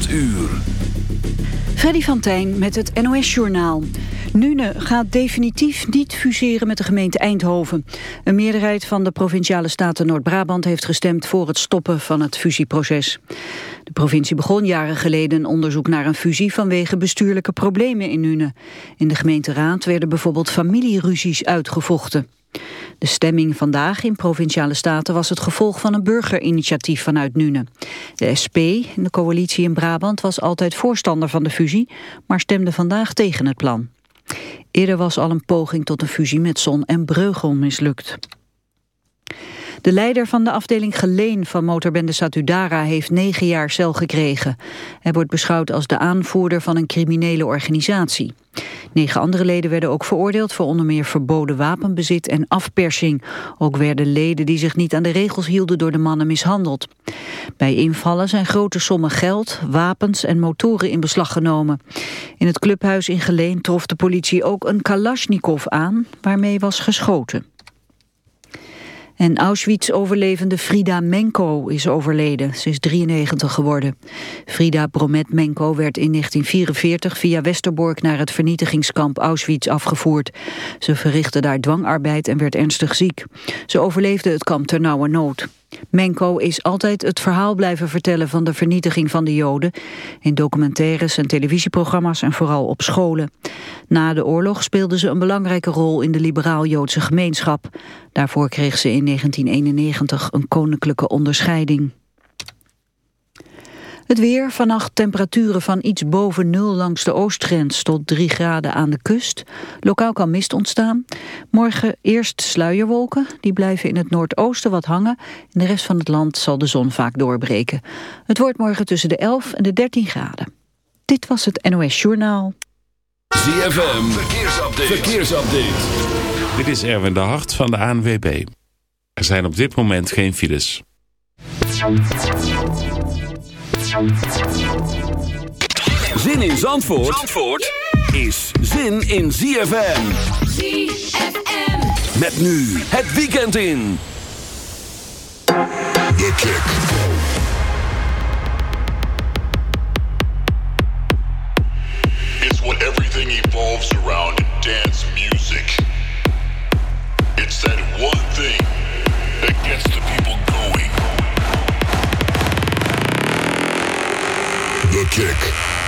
8 uur. Freddy van Tijn met het NOS-journaal. Nune gaat definitief niet fuseren met de gemeente Eindhoven. Een meerderheid van de Provinciale Staten Noord-Brabant heeft gestemd voor het stoppen van het fusieproces. De provincie begon jaren geleden onderzoek naar een fusie vanwege bestuurlijke problemen in Nune. In de gemeenteraad werden bijvoorbeeld familieruzies uitgevochten. De stemming vandaag in Provinciale Staten was het gevolg van een burgerinitiatief vanuit Nune. De SP, de coalitie in Brabant, was altijd voorstander van de fusie, maar stemde vandaag tegen het plan. Eerder was al een poging tot een fusie met Zon en Breugel mislukt. De leider van de afdeling Geleen van motorbende Satudara heeft negen jaar cel gekregen. Hij wordt beschouwd als de aanvoerder van een criminele organisatie. Negen andere leden werden ook veroordeeld voor onder meer verboden wapenbezit en afpersing. Ook werden leden die zich niet aan de regels hielden door de mannen mishandeld. Bij invallen zijn grote sommen geld, wapens en motoren in beslag genomen. In het clubhuis in Geleen trof de politie ook een Kalashnikov aan waarmee was geschoten. En Auschwitz-overlevende Frida Menko is overleden. Ze is 93 geworden. Frida Bromet Menko werd in 1944 via Westerbork naar het vernietigingskamp Auschwitz afgevoerd. Ze verrichtte daar dwangarbeid en werd ernstig ziek. Ze overleefde het kamp ter nauwe nood. Menko is altijd het verhaal blijven vertellen van de vernietiging van de Joden. In documentaires en televisieprogramma's en vooral op scholen. Na de oorlog speelde ze een belangrijke rol in de liberaal-Joodse gemeenschap. Daarvoor kreeg ze in 1991 een koninklijke onderscheiding. Het weer, vannacht temperaturen van iets boven nul langs de oostgrens tot 3 graden aan de kust. Lokaal kan mist ontstaan. Morgen eerst sluierwolken, die blijven in het noordoosten wat hangen. In de rest van het land zal de zon vaak doorbreken. Het wordt morgen tussen de 11 en de 13 graden. Dit was het NOS Journaal. ZFM, verkeersupdate. verkeersupdate. Dit is Erwin de Hart van de ANWB. Er zijn op dit moment geen files. Zin in Zandvoort, Zandvoort is zin in ZFM. ZFM. Met nu het weekend in. The Kick. It's what everything evolves around in dance music. It's that one thing that gets the people going. The Kick.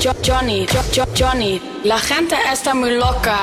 Johnny, Johnny, Johnny. La gente está muy loca.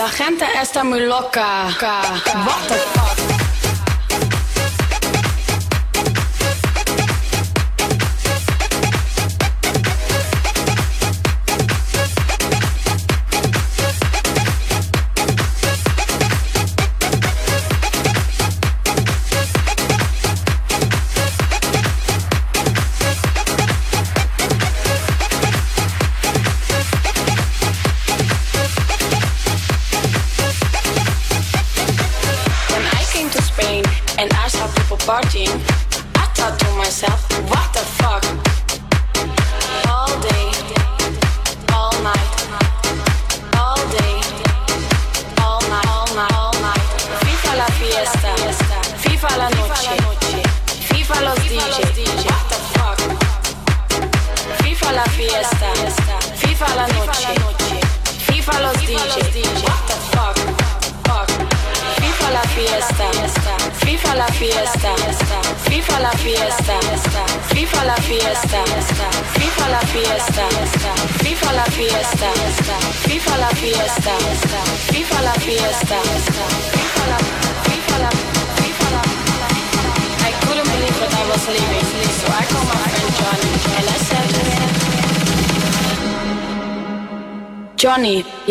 La gente está muy loca. What?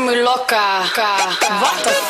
I'm loca. What the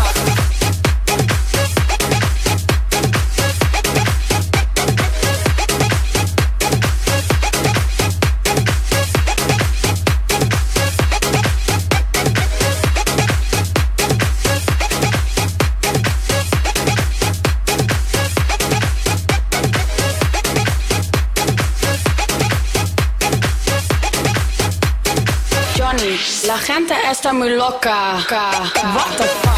Muy loca. What the?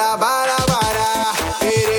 Para, para, para,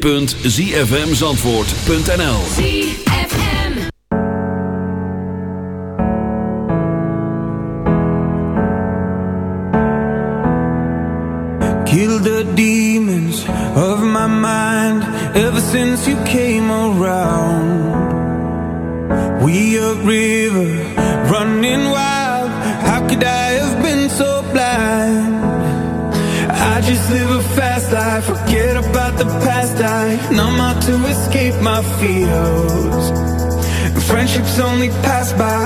www.zfmzandvoort.nl feels. And friendships only pass by.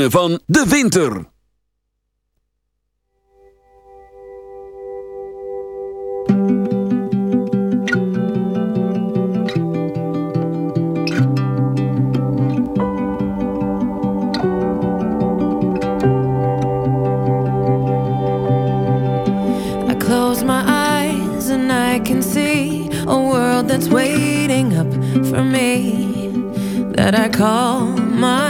ritme van de winter. I close my eyes and I can see a world that's waiting up for me that I call my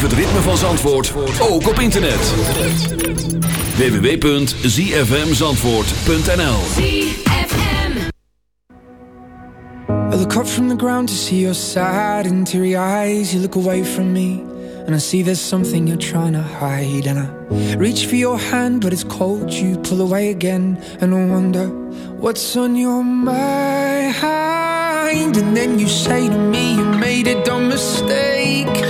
Beleef het ritme van Zandvoort, ook op internet. www.zfmzandvoort.nl I look up from the ground to see your sad and teary eyes. You look away from me, and I see there's something you're trying to hide. And I reach for your hand, but it's cold. You pull away again, and I wonder what's on your mind. And then you say to me, You made a dumb mistake.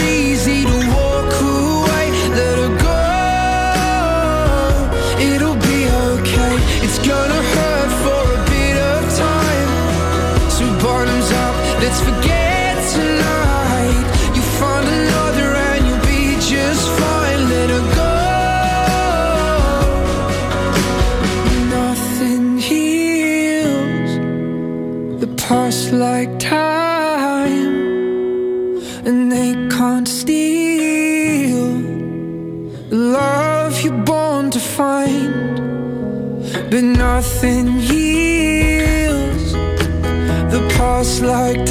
nothing heals. The past like